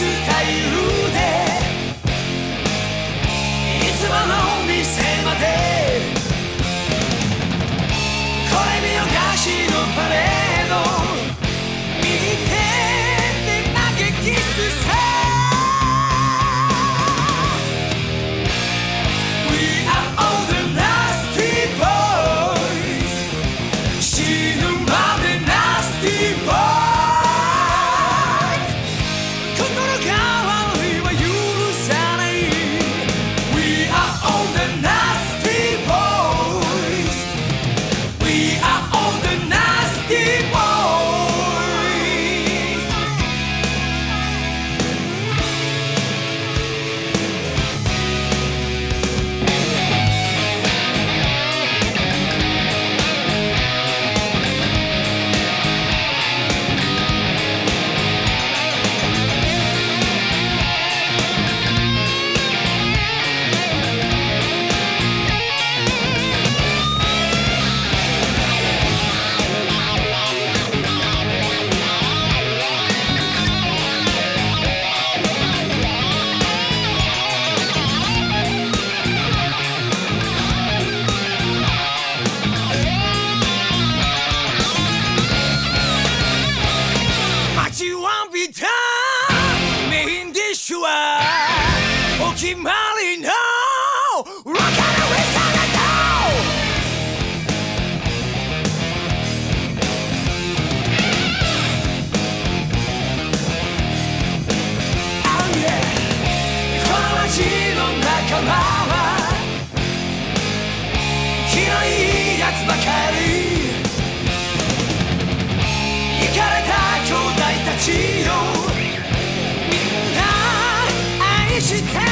スタイルでいつもの店まで。これ見よがしのパレード。Ang bitang May hindi sure O kimang she can't